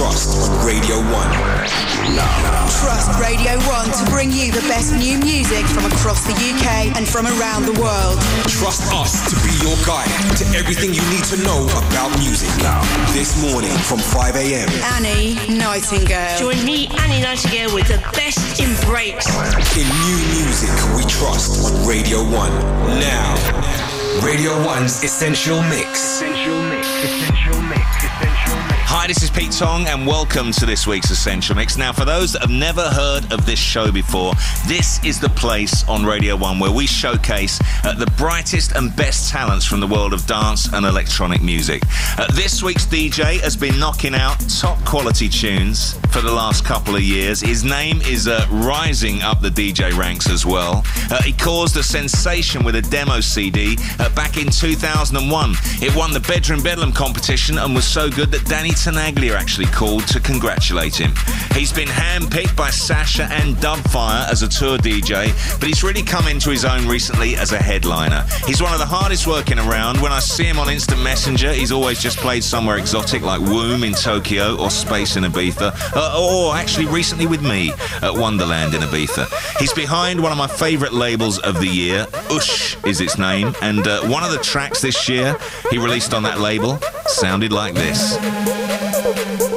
trust on Radio 1. Trust Radio 1 to bring you the best new music from across the UK and from around the world. Trust us to be your guide to everything you need to know about music. Now, this morning from 5 a.m. Annie Nightingale. Join me, Annie Nightingale, with the best in breaks. In new music we trust on Radio 1. Now, Radio 1's Essential Mix. Essential mix. Essential mix. Essential mix. Hi, this is Pete Tong, and welcome to this week's Essential Mix. Now, for those that have never heard of this show before, this is the place on Radio 1 where we showcase uh, the brightest and best talents from the world of dance and electronic music. Uh, this week's DJ has been knocking out top quality tunes for the last couple of years. His name is uh, rising up the DJ ranks as well. Uh, he caused a sensation with a demo CD uh, back in 2001. It won the Bedroom Bedlam competition and was so good that Danny Tenaglia actually called to congratulate him. He's been handpicked by Sasha and Dubfire as a tour DJ, but he's really come into his own recently as a headliner. He's one of the hardest working around. When I see him on Instant Messenger, he's always just played somewhere exotic like Womb in Tokyo or Space in Ibiza, uh, or actually recently with me at Wonderland in Ibiza. He's behind one of my favourite labels of the year, Ush is its name, and uh, one of the tracks this year he released on that label sounded like this. Música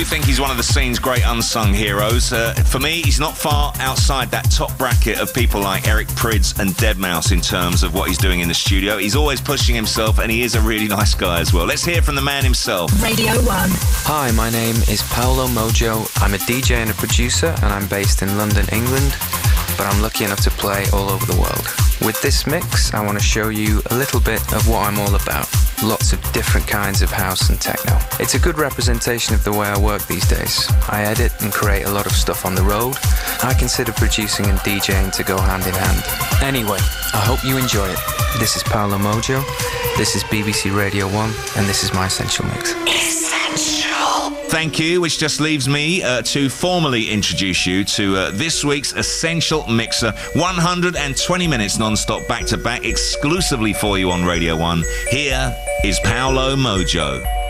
do think he's one of the scene's great unsung heroes. Uh, for me, he's not far outside that top bracket of people like Eric Prydz and Deadmau5 in terms of what he's doing in the studio. He's always pushing himself, and he is a really nice guy as well. Let's hear from the man himself. Radio 1. Hi, my name is Paolo Mojo. I'm a DJ and a producer, and I'm based in London, England, but I'm lucky enough to play all over the world. With this mix, I want to show you a little bit of what I'm all about. Lots of different kinds of house and techno. It's a good representation of the way I work these days. I edit and create a lot of stuff on the road. I consider producing and DJing to go hand in hand. Anyway, I hope you enjoy it. This is Paolo Mojo, this is BBC Radio 1, and this is my Essential Mix. Thank you, which just leaves me uh, to formally introduce you to uh, this week's Essential Mixer. 120 minutes non-stop back to back exclusively for you on Radio 1. Here is Paolo Mojo.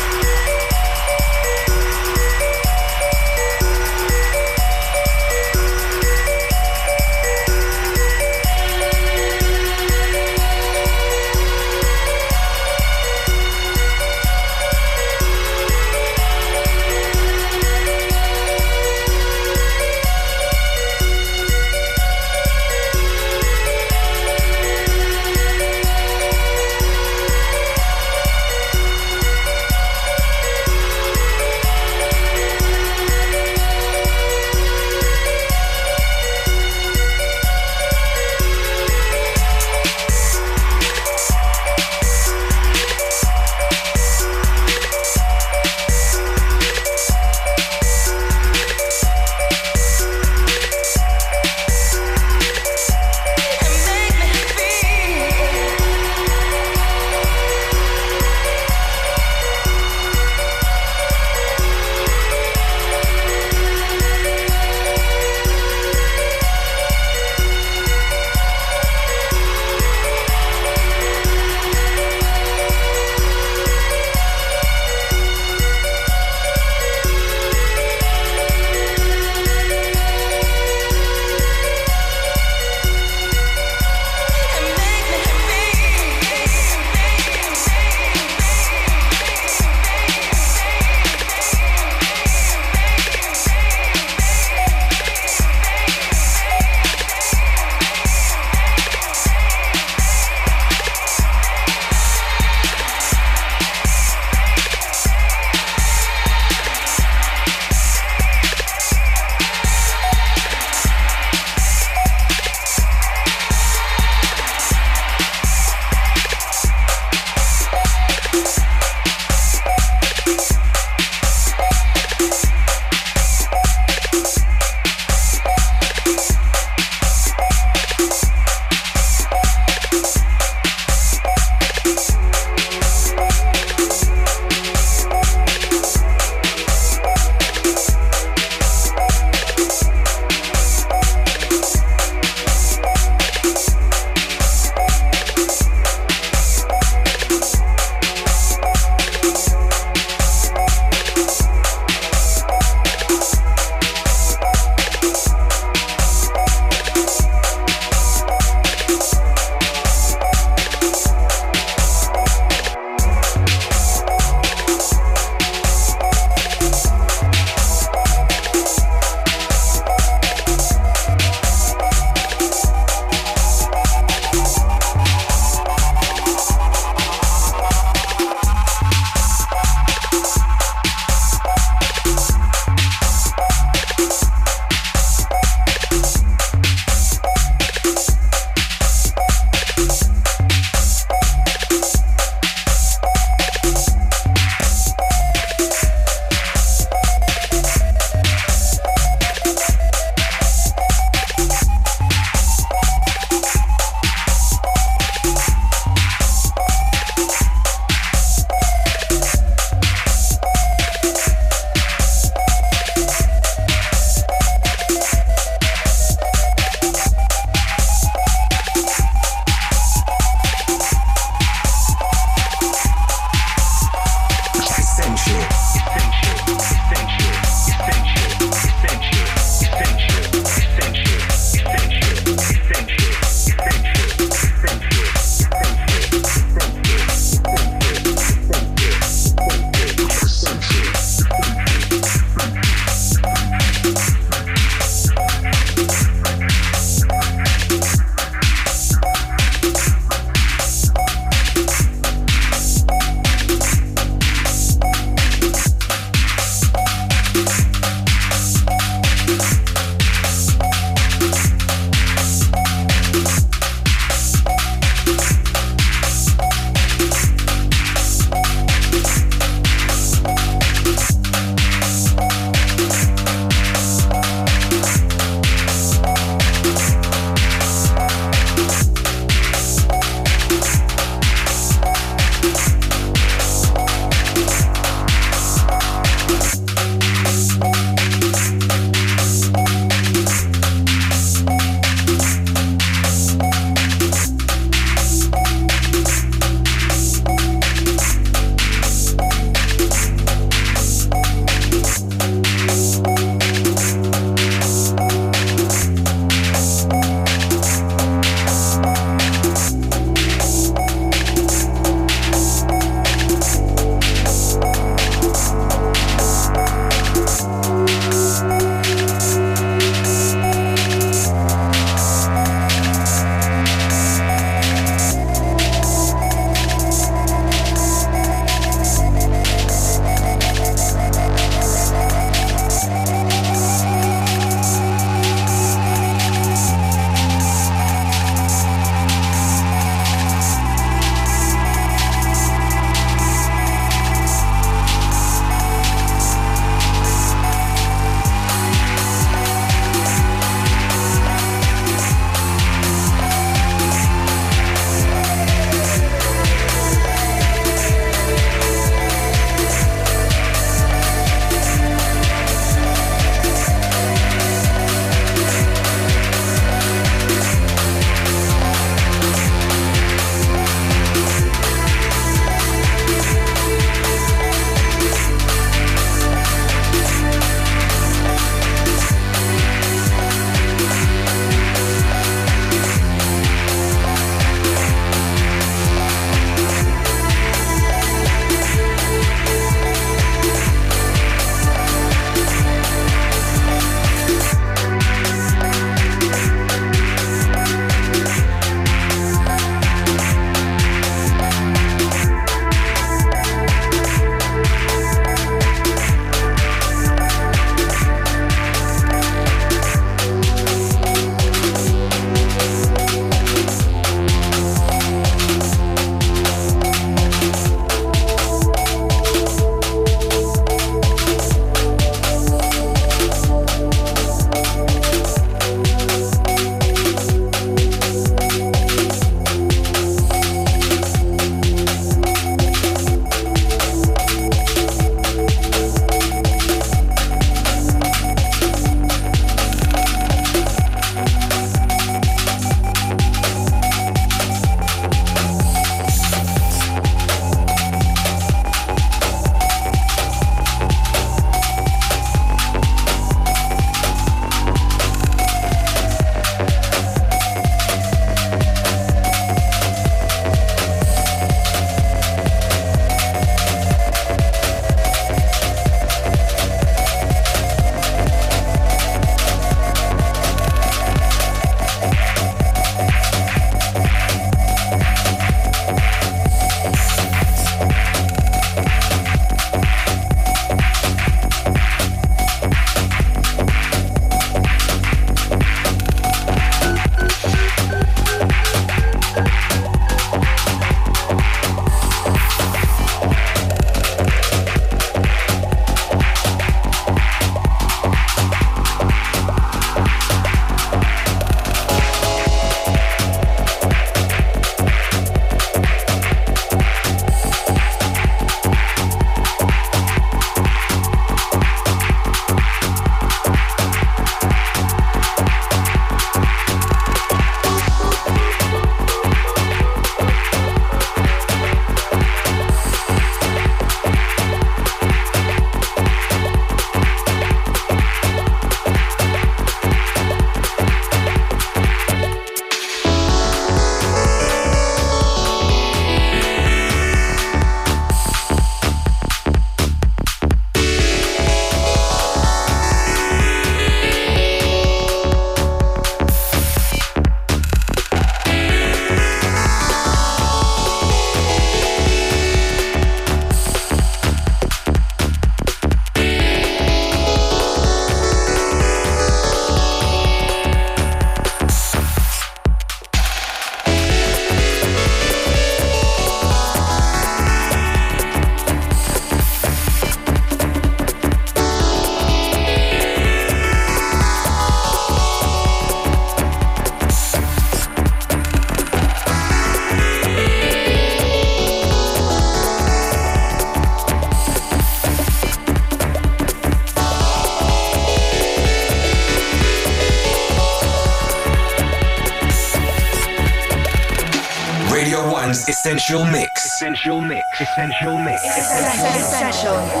Essential Mix. Essential Mix. Essential Mix. Essential.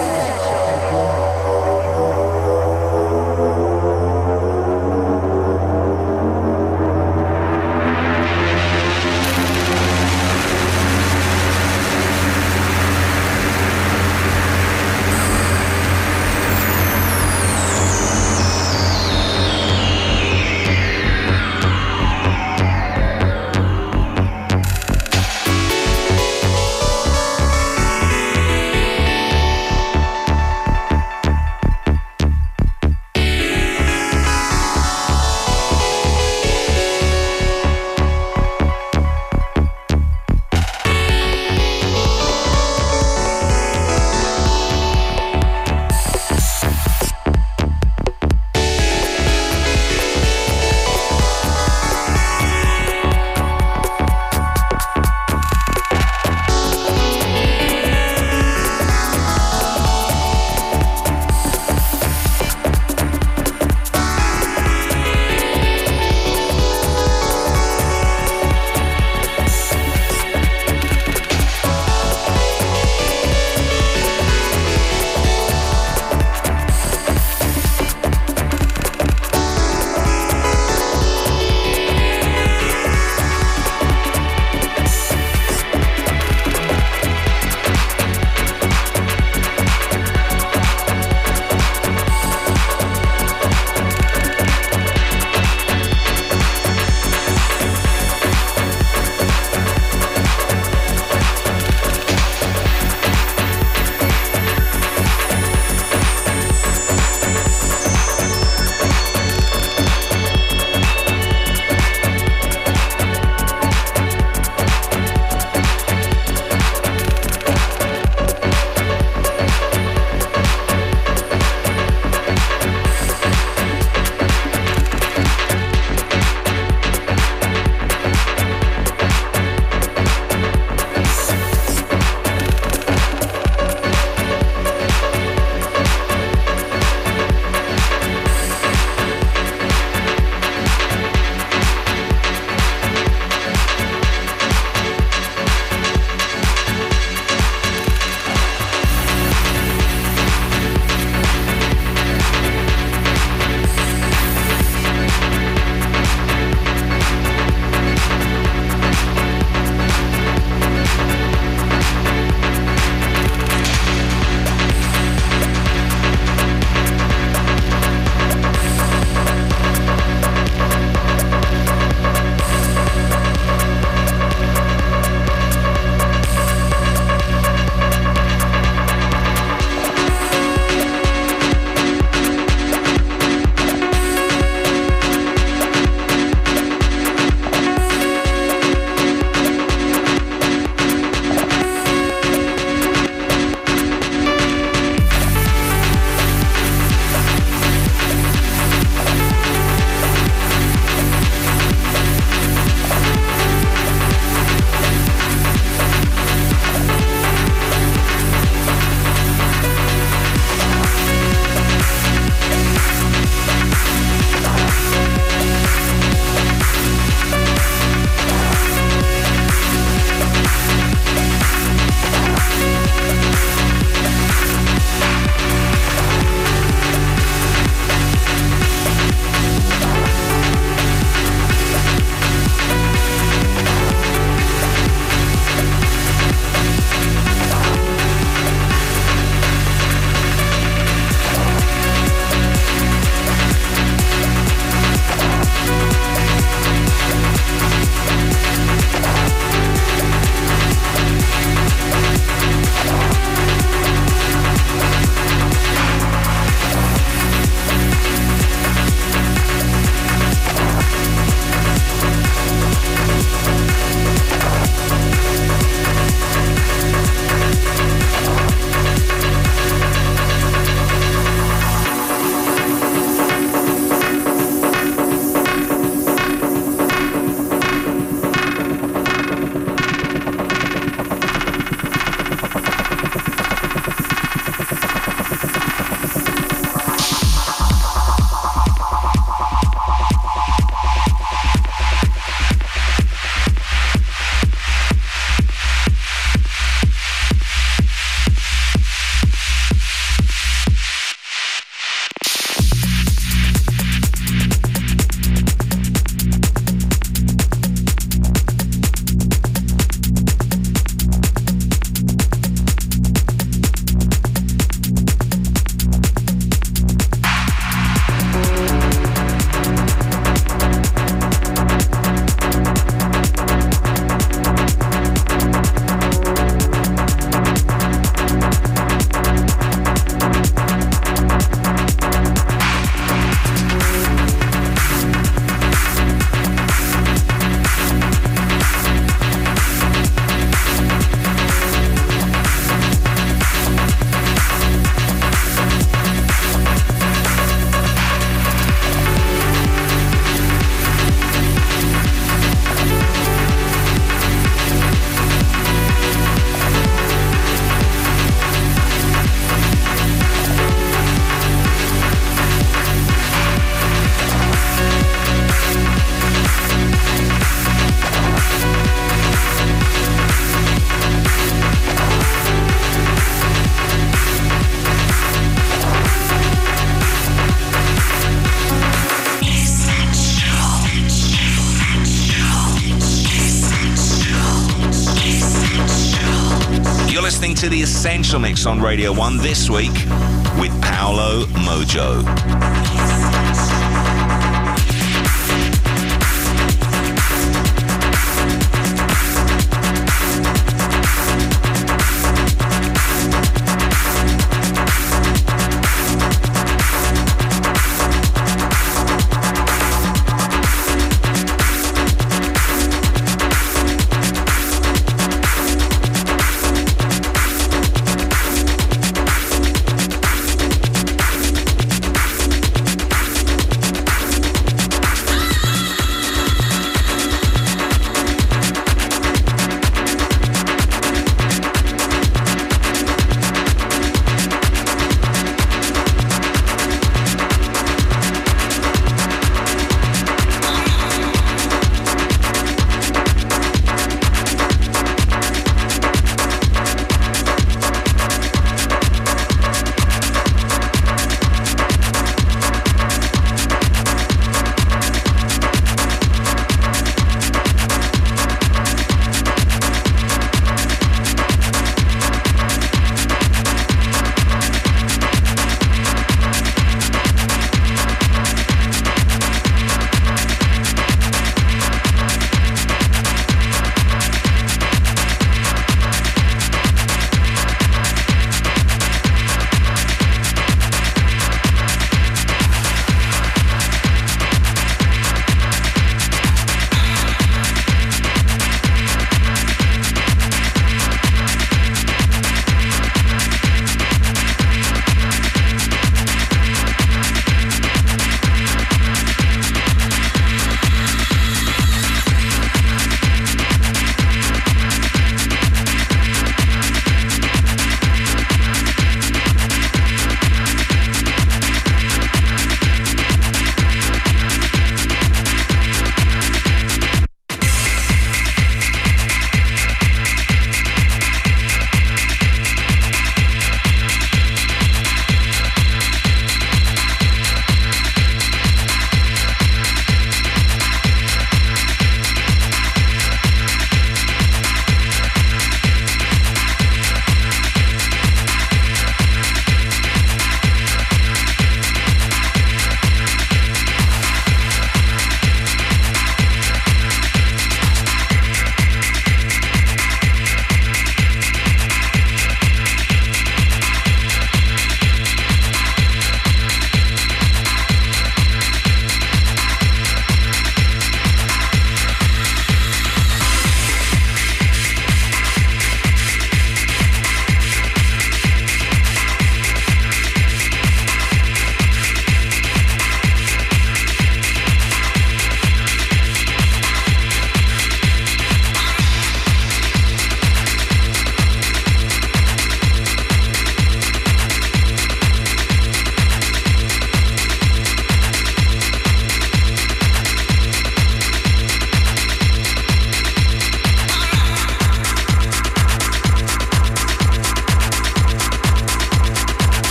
To the Essential Mix on Radio 1 this week with Paolo Mojo.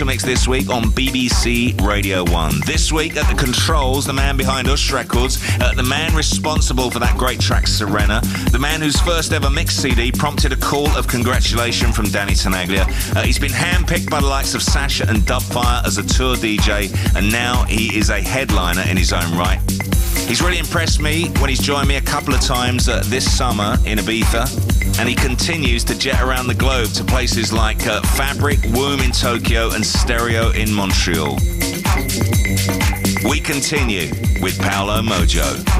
Essential Mix this week on BBC Radio 1. This week at the controls, the man behind Ush Records, uh, the man responsible for that great track Serena, the man whose first ever mix CD prompted a call of congratulation from Danny Tenaglia. Uh, he's been handpicked by the likes of Sasha and Dubfire as a tour DJ, and now he is a headliner in his own right. He's really impressed me when he's joined me a couple of times uh, this summer in Ibiza and he continues to jet around the globe to places like uh, Fabric, Womb in Tokyo, and Stereo in Montreal. We continue with Paolo Mojo.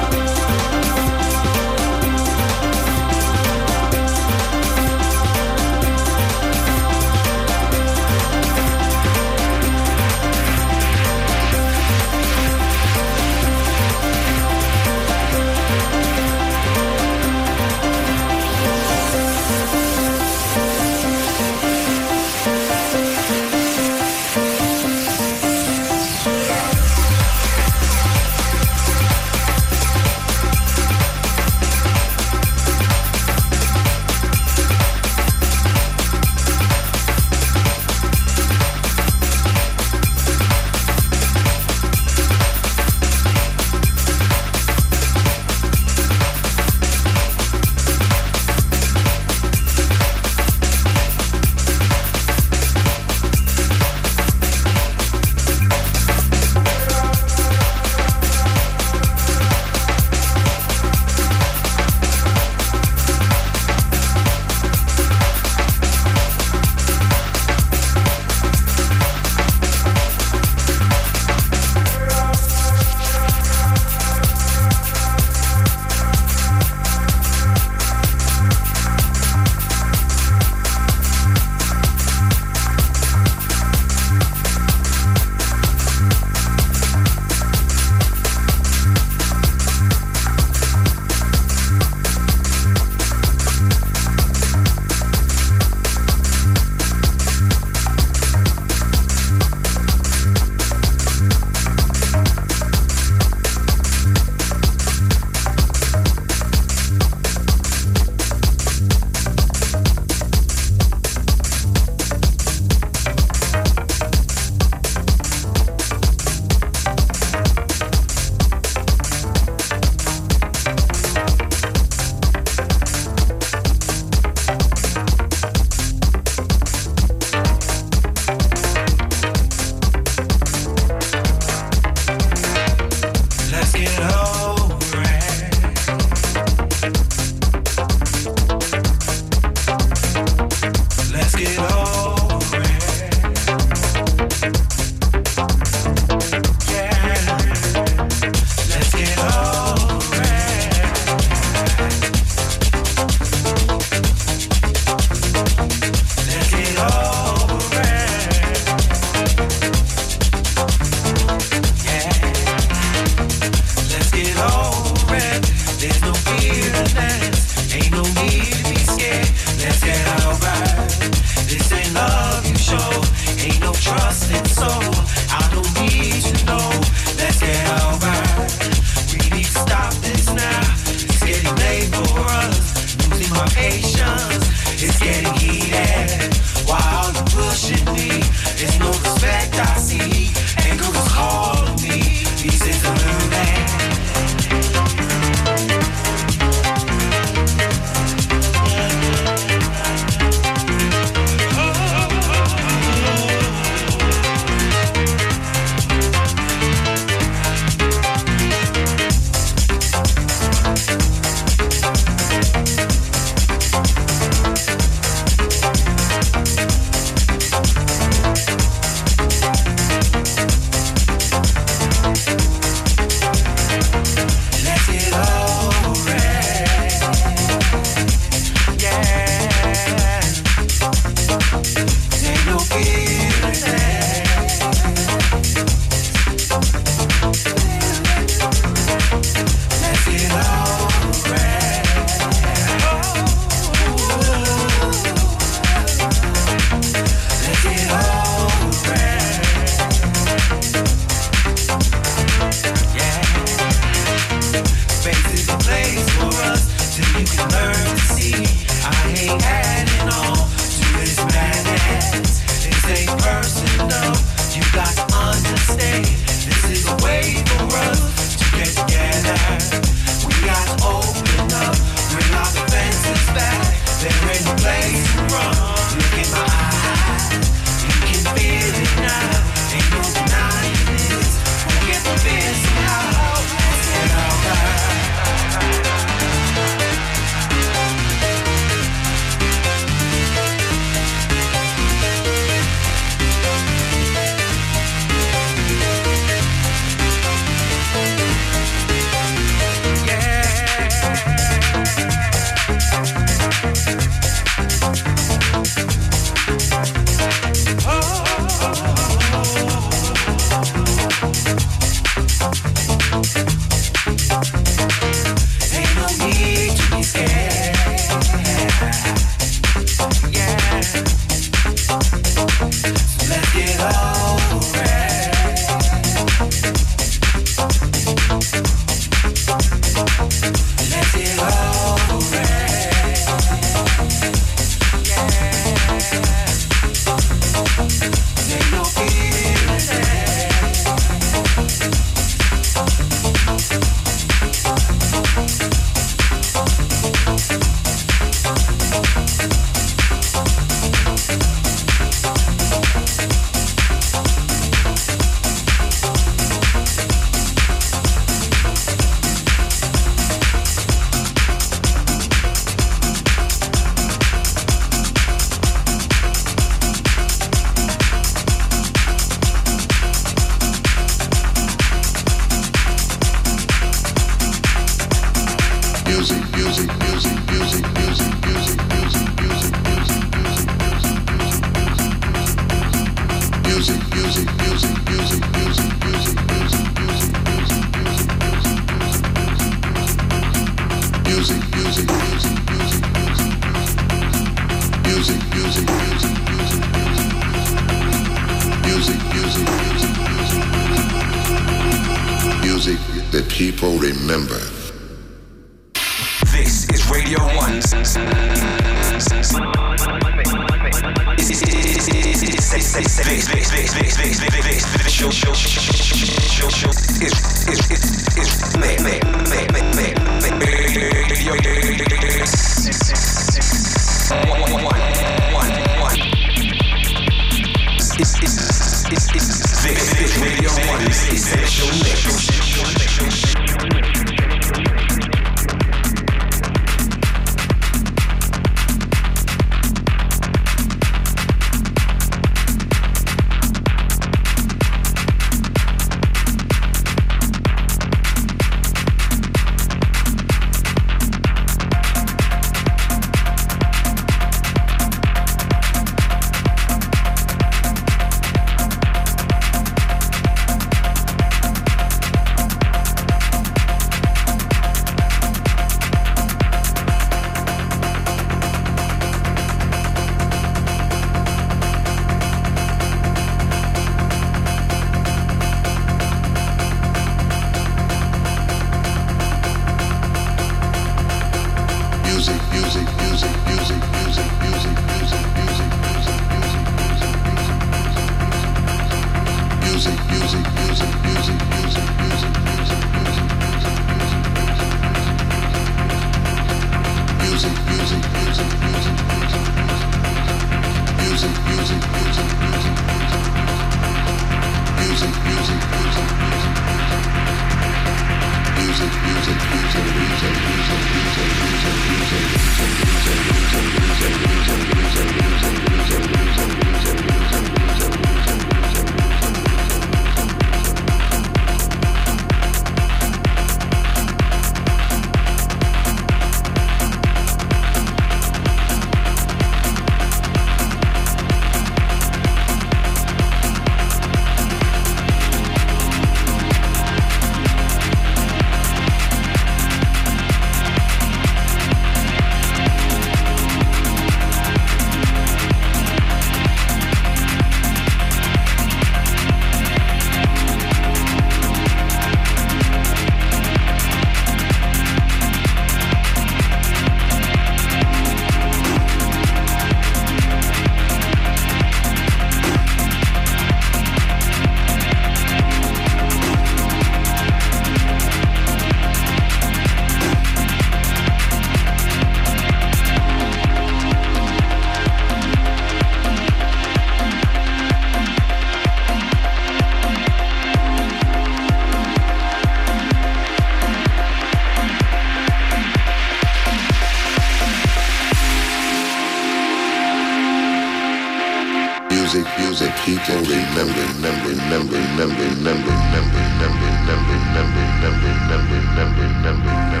People remember, remember, remember, remember, remember, remember, remember, remember, remember, remember, remember, remember, remember, remember, remember.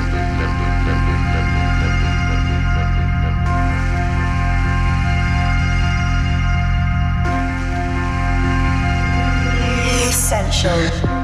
Essential.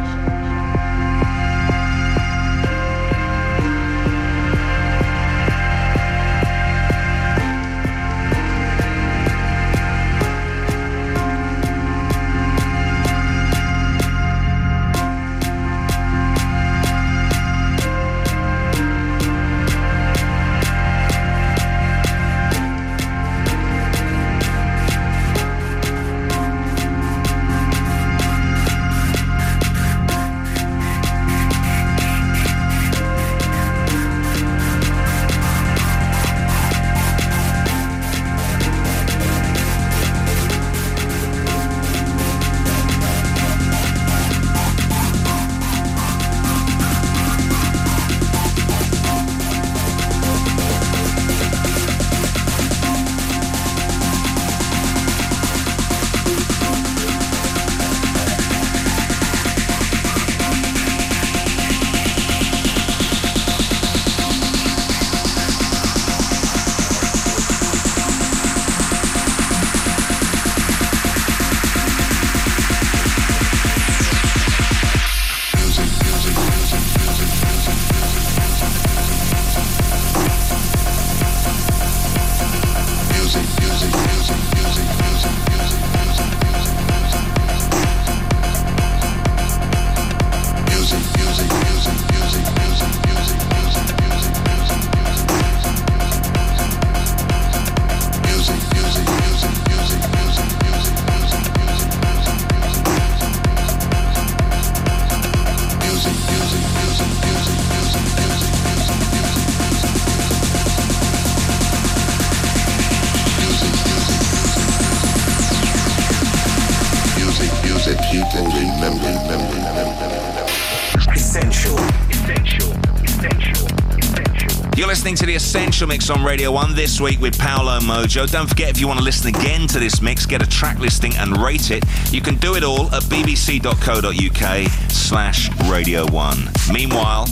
Listening to the Essential Mix on Radio 1 this week with Paolo Mojo. Don't forget, if you want to listen again to this mix, get a track listing and rate it, you can do it all at bbc.co.uk slash Radio 1. Meanwhile,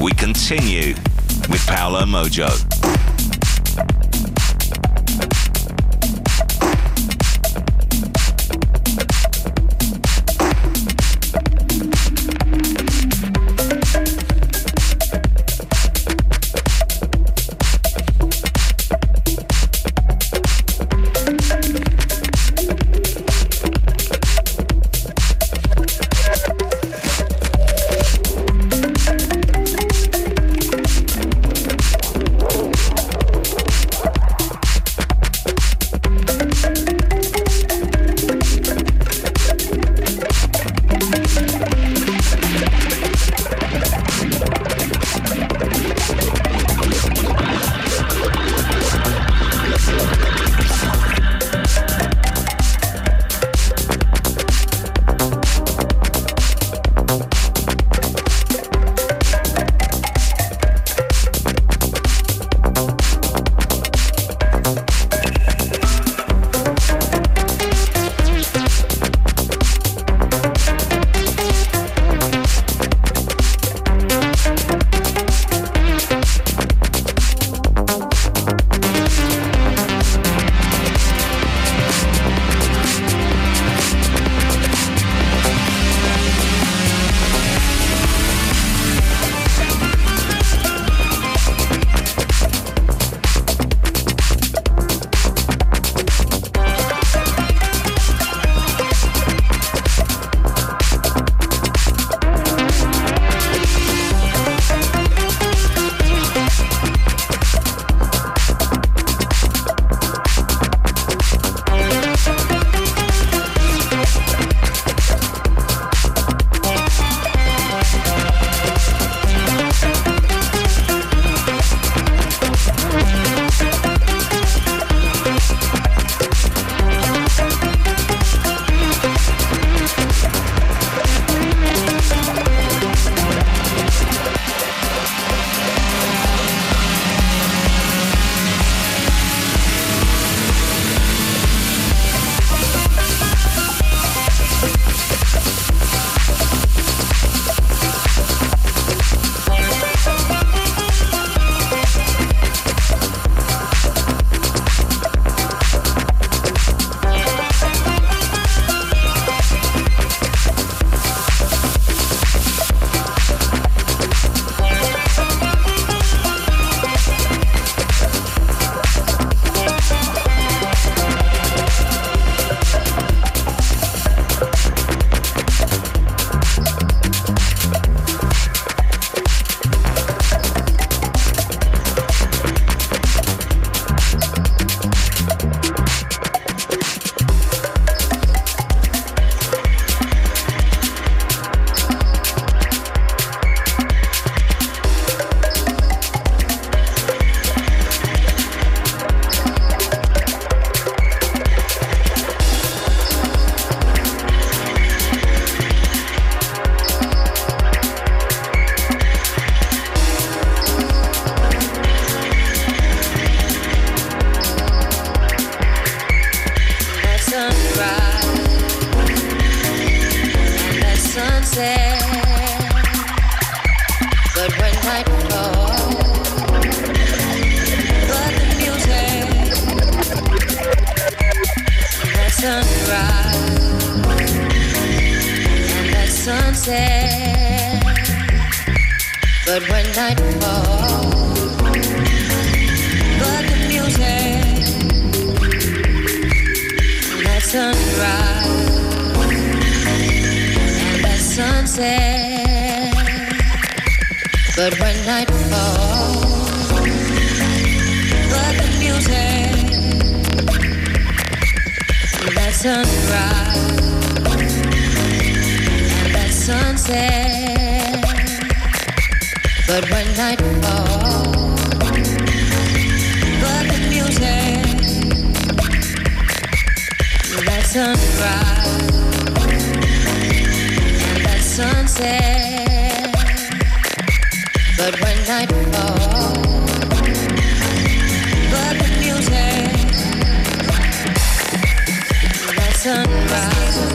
we continue with Paolo Mojo. Sunrise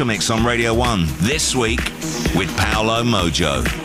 Mix on Radio 1 this week with Paolo Mojo.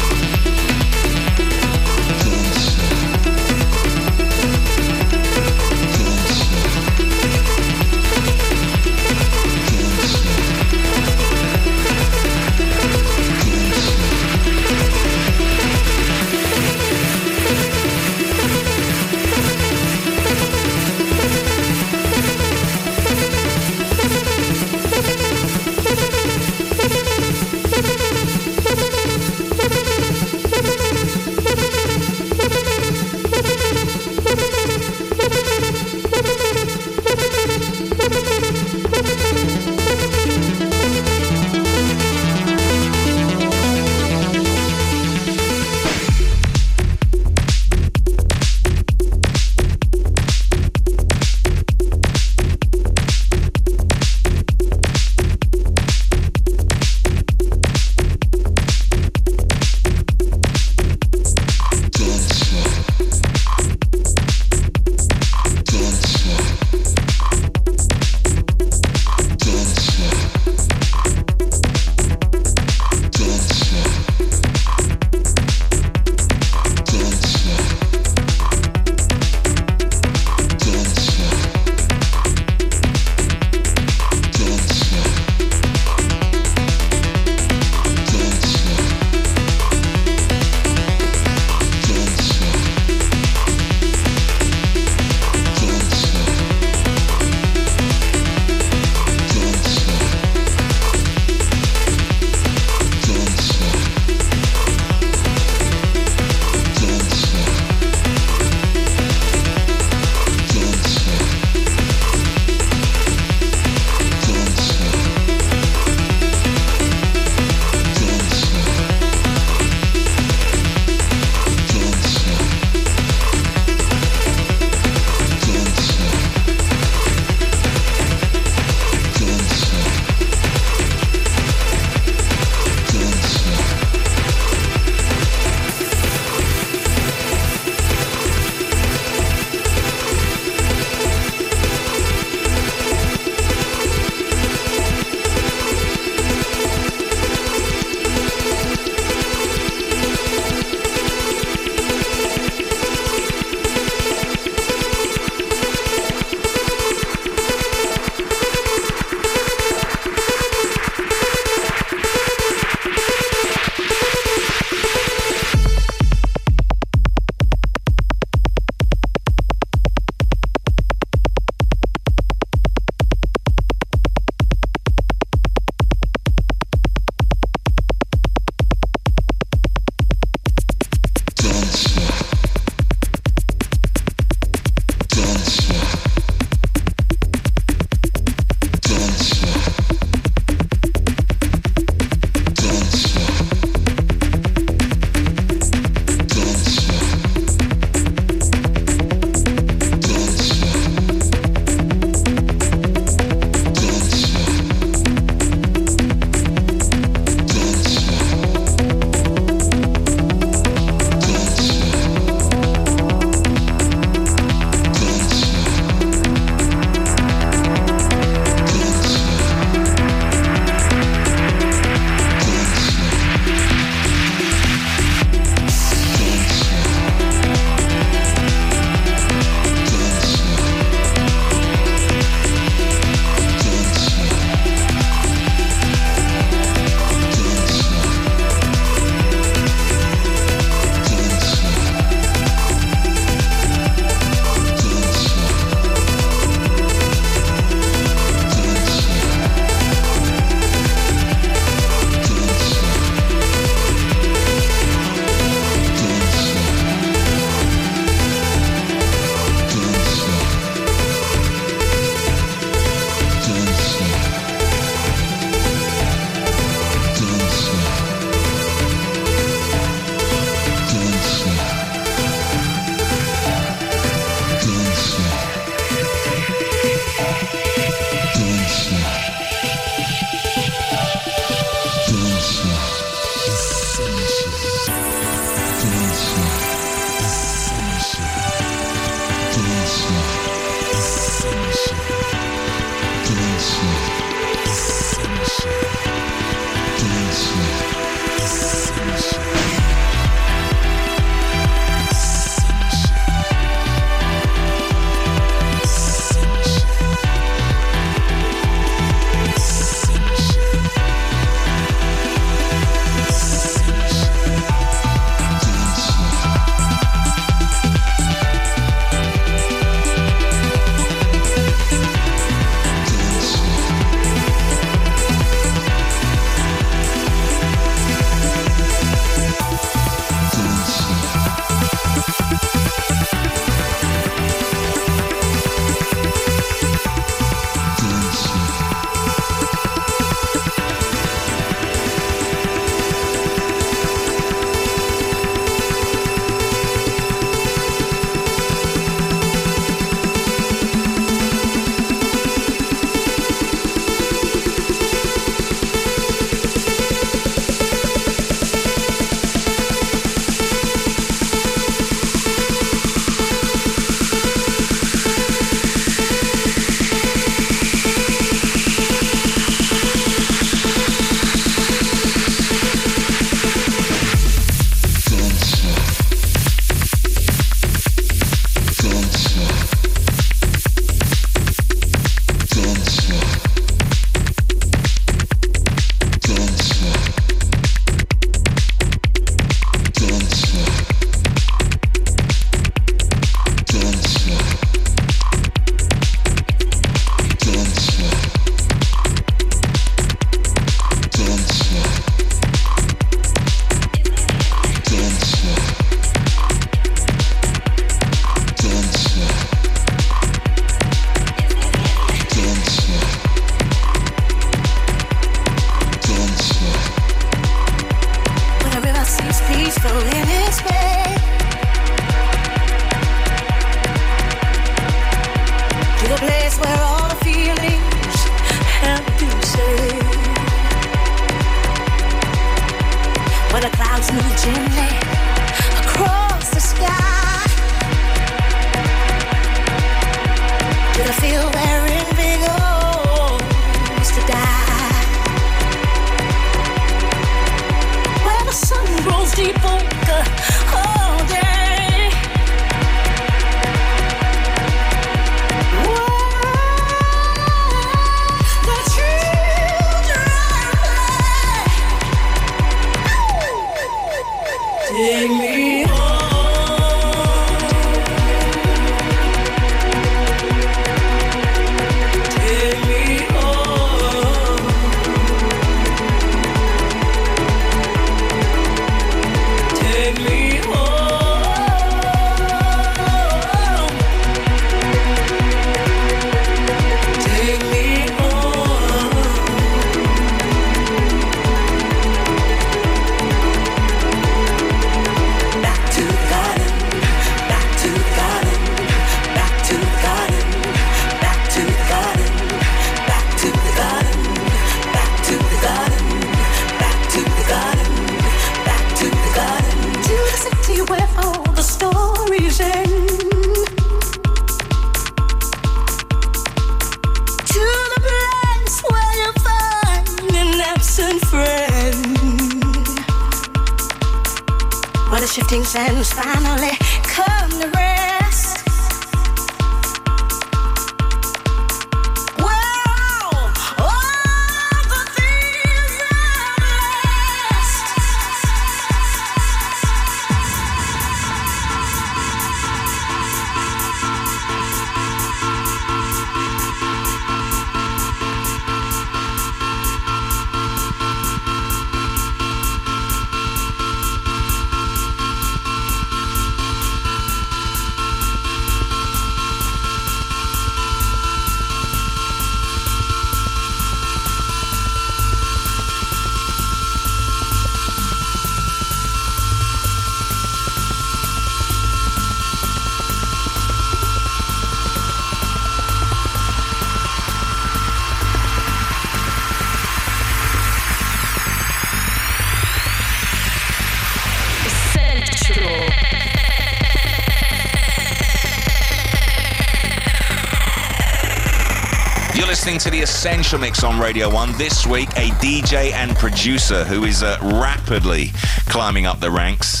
You're listening to the Essential Mix on Radio 1. This week, a DJ and producer who is uh, rapidly climbing up the ranks.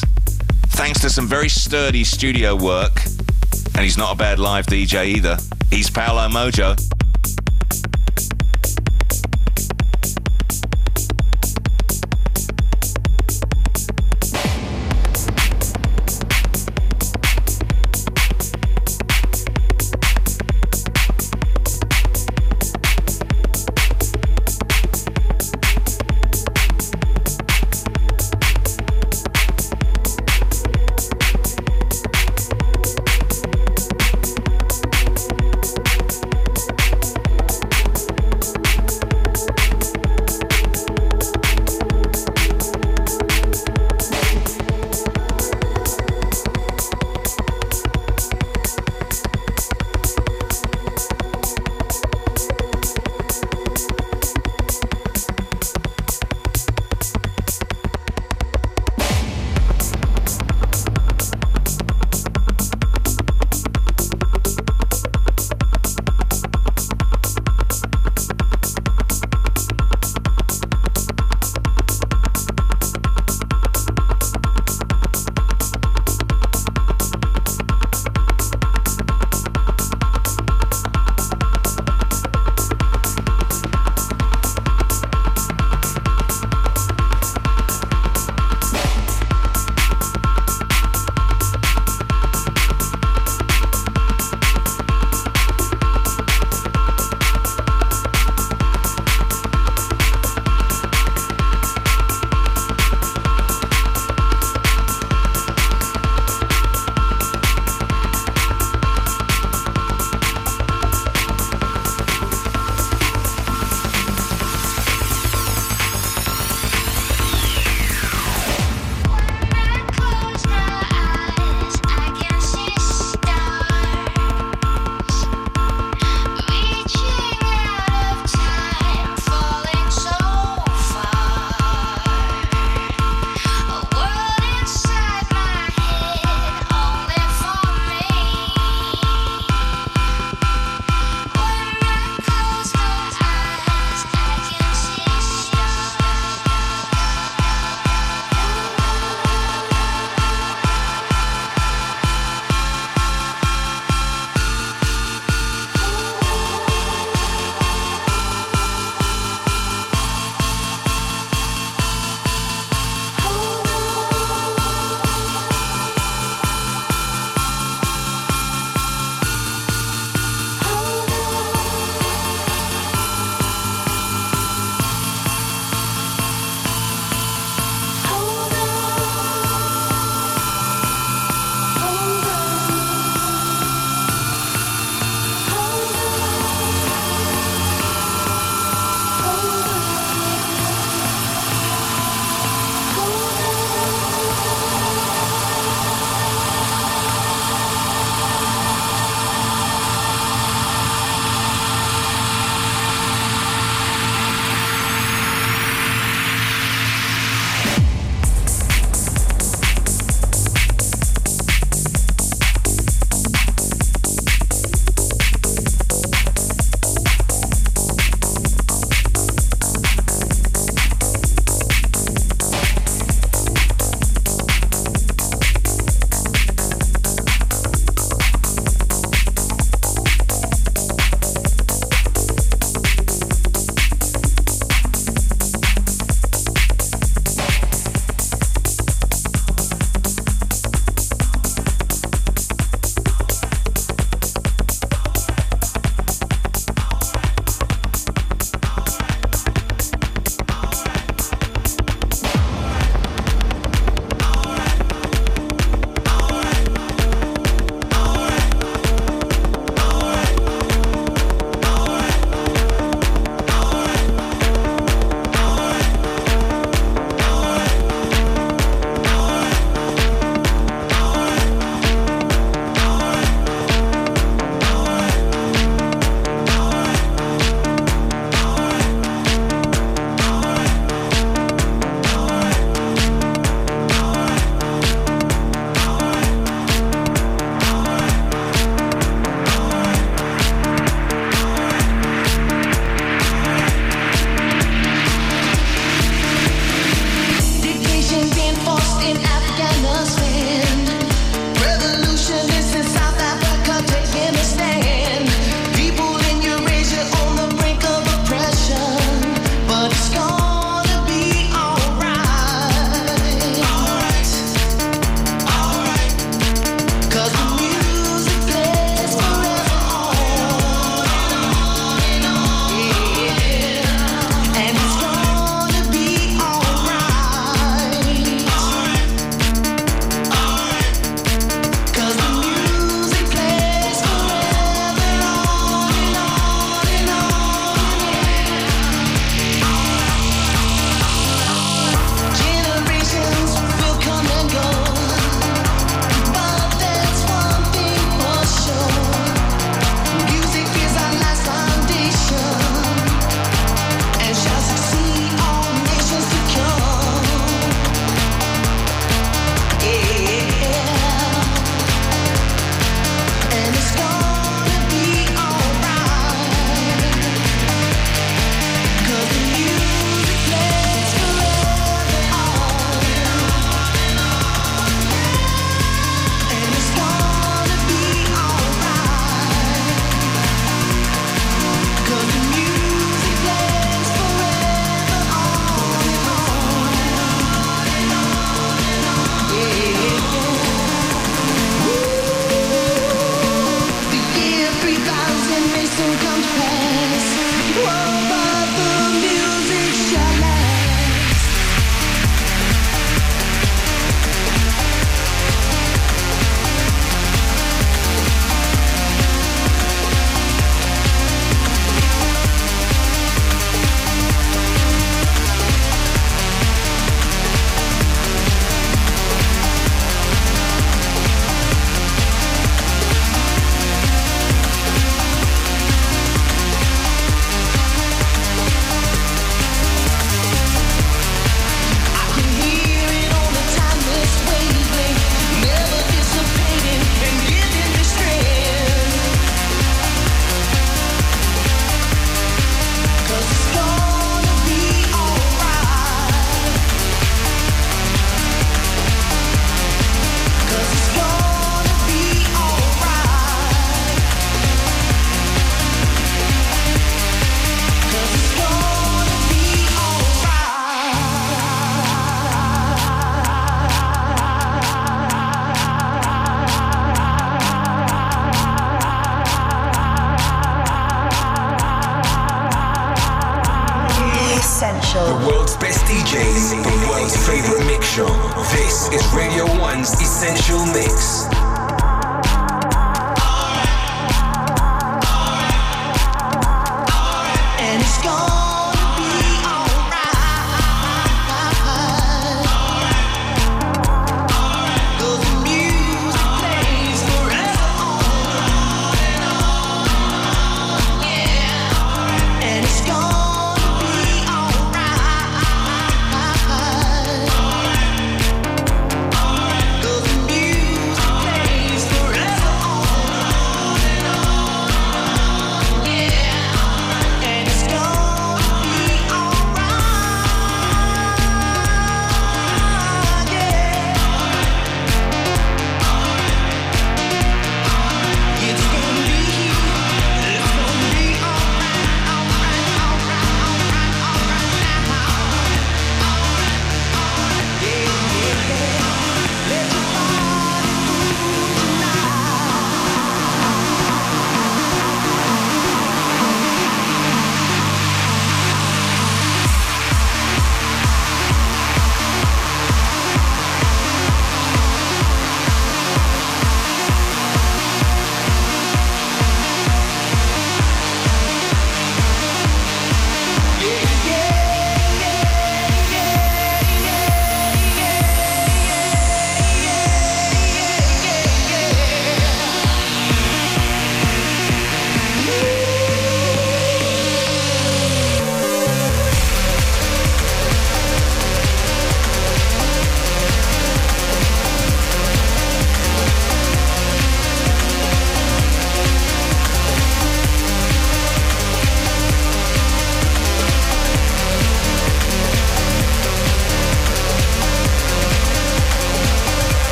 Thanks to some very sturdy studio work. And he's not a bad live DJ either. He's Paolo Mojo.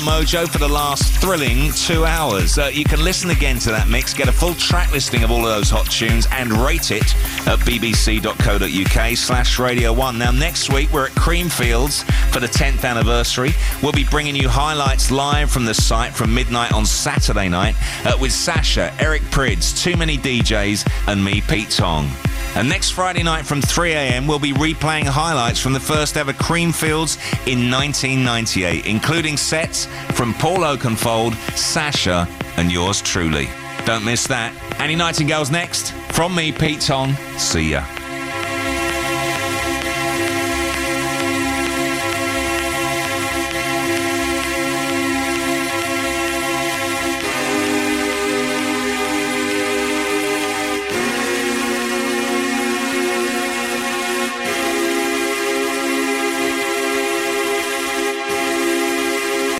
Mojo for the last thrilling two hours. Uh, you can listen again to that mix, get a full track listing of all of those hot tunes, and rate it at bbc.co.uk slash Radio 1. Now, next week, we're at Creamfields for the 10th anniversary. We'll be bringing you highlights live from the site from midnight on Saturday night uh, with Sasha, Eric Prydz, Too Many DJs, and me, Pete Tong. And next Friday night from 3am, we'll be replaying highlights from the first ever Creamfields in 1998, including sets from Paul Oakenfold, Sasha, and yours truly. Don't miss that. Annie Nightingale's next. From me, Pete Tong. See ya.